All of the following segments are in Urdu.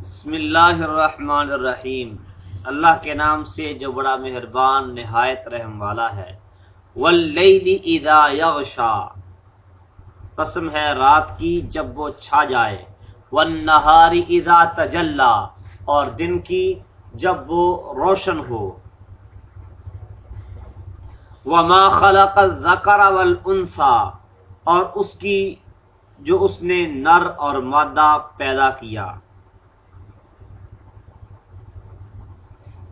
بسم اللہ الرحمن الرحیم۔ اللہ کے نام سے جو بڑا مہربان، نہایت رحم والا ہے۔ واللیل اذا یغشا قسم ہے رات کی جب وہ چھا جائے۔ والنہار اذا تجلا اور دن کی جب وہ روشن ہو۔ وما خلق الذکر والانسا اور اس کی جو اس نے نر اور مادہ پیدا کیا۔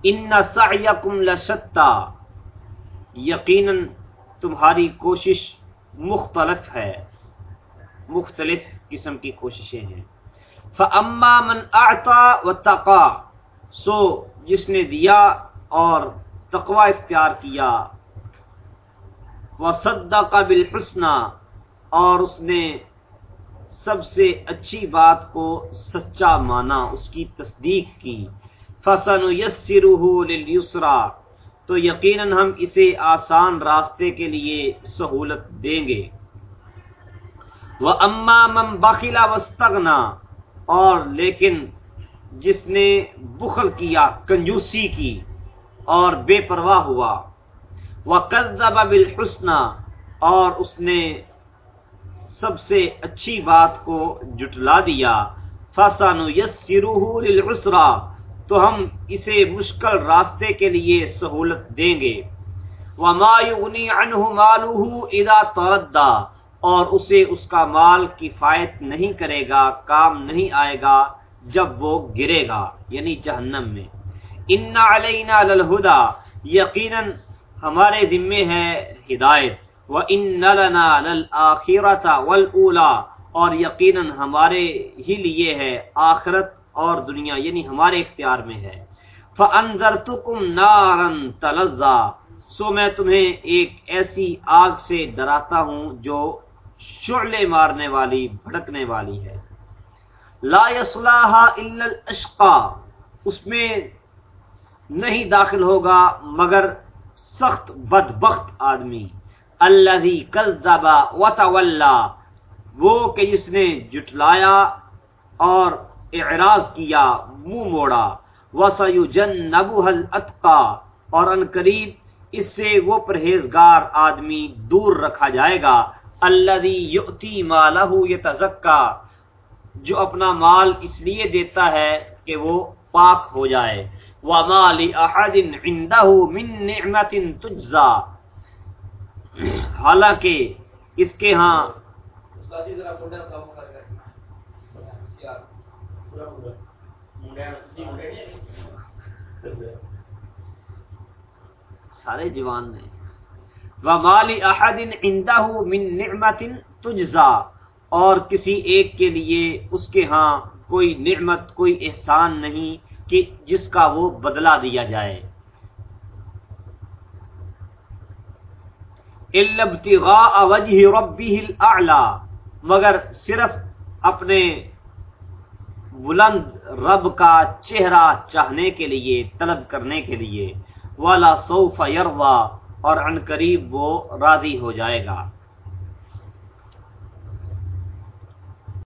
ان سعیکم لشتا، یقیناً تمہاری کوشش مختلف ہے۔ مختلف قسم کی کوششیں ہیں۔ فَأَمَّا مَنْ أَعْطَى وَتَقَى سو جس نے دیا اور تقوی اختیار کیا۔ وَصَدَّقَ بِالْحُسْنَى، اور اس نے سب سے اچھی بات کو سچا مانا، اس کی تصدیق کی۔ فسن یسرا تو یقیناً ہم اسے آسان راستے کے لیے سہولت دیں گے۔ وہ اما مم بخلا وسطنا اور لیکن جس نے بخل کیا، کنجوسی کی اور بے پرواہ ہوا۔ وہ قدب بالحسن اور اس نے سب سے اچھی بات کو جٹلا دیا۔ فسان یس للعسرا تو ہم اسے مشکل راستے کے لیے سہولت دیں گے۔ وما يغني عنه ماله اذا تردى۔ اور اسے اس کا مال کفایت نہیں کرے گا، کام نہیں آئے گا جب وہ گرے گا یعنی جہنم میں۔ ان علینا للهدى۔ یقینا ہمارے ذمے ہے ہدایت۔ وان لنا للاخرة والاولى اور یقینا ہمارے ہی لیے ہے آخرت اور دنیا یعنی ہمارے اختیار میں ہے۔ فَأَنذَرْتُكُمْ نَارًا تَلَزَّا سو میں تمہیں ایک ایسی آگ سے ڈراتا ہوں جو شعلے مارنے والی، بھڑکنے والی ہے۔ لا يصلاها الا الاشقا اس میں نہیں داخل ہوگا مگر سخت بدبخت آدمی۔ الذي كذب وتولى، وہ کہ جس نے جٹلایا اور اعراض کیا، منہ مو موڑا وسیو جن نبو اور ان قریب اس سے وہ پرہیزگار آدمی دور رکھا جائے گا اللہ یؤتی مالہ یتزکا، جو اپنا مال اس لیے دیتا ہے کہ وہ پاک ہو جائے، وما لاحد عنده من نعمت تجزا حالانکہ اس کے ہاں سارے جوان نے ومالی احدن عندہ من نعمت تجزا اور کسی ایک کے لیے اس کے ہاں کوئی نعمت کوئی احسان نہیں کہ جس کا وہ بدلہ دیا جائے۔ ابتغاء وجه ربه الاعلى، مگر صرف اپنے بلند رب کا چہرہ چاہنے کے لیے، طلب کرنے کے لیے والا سوف یروا اور ان قریب وہ راضی ہو جائے گا۔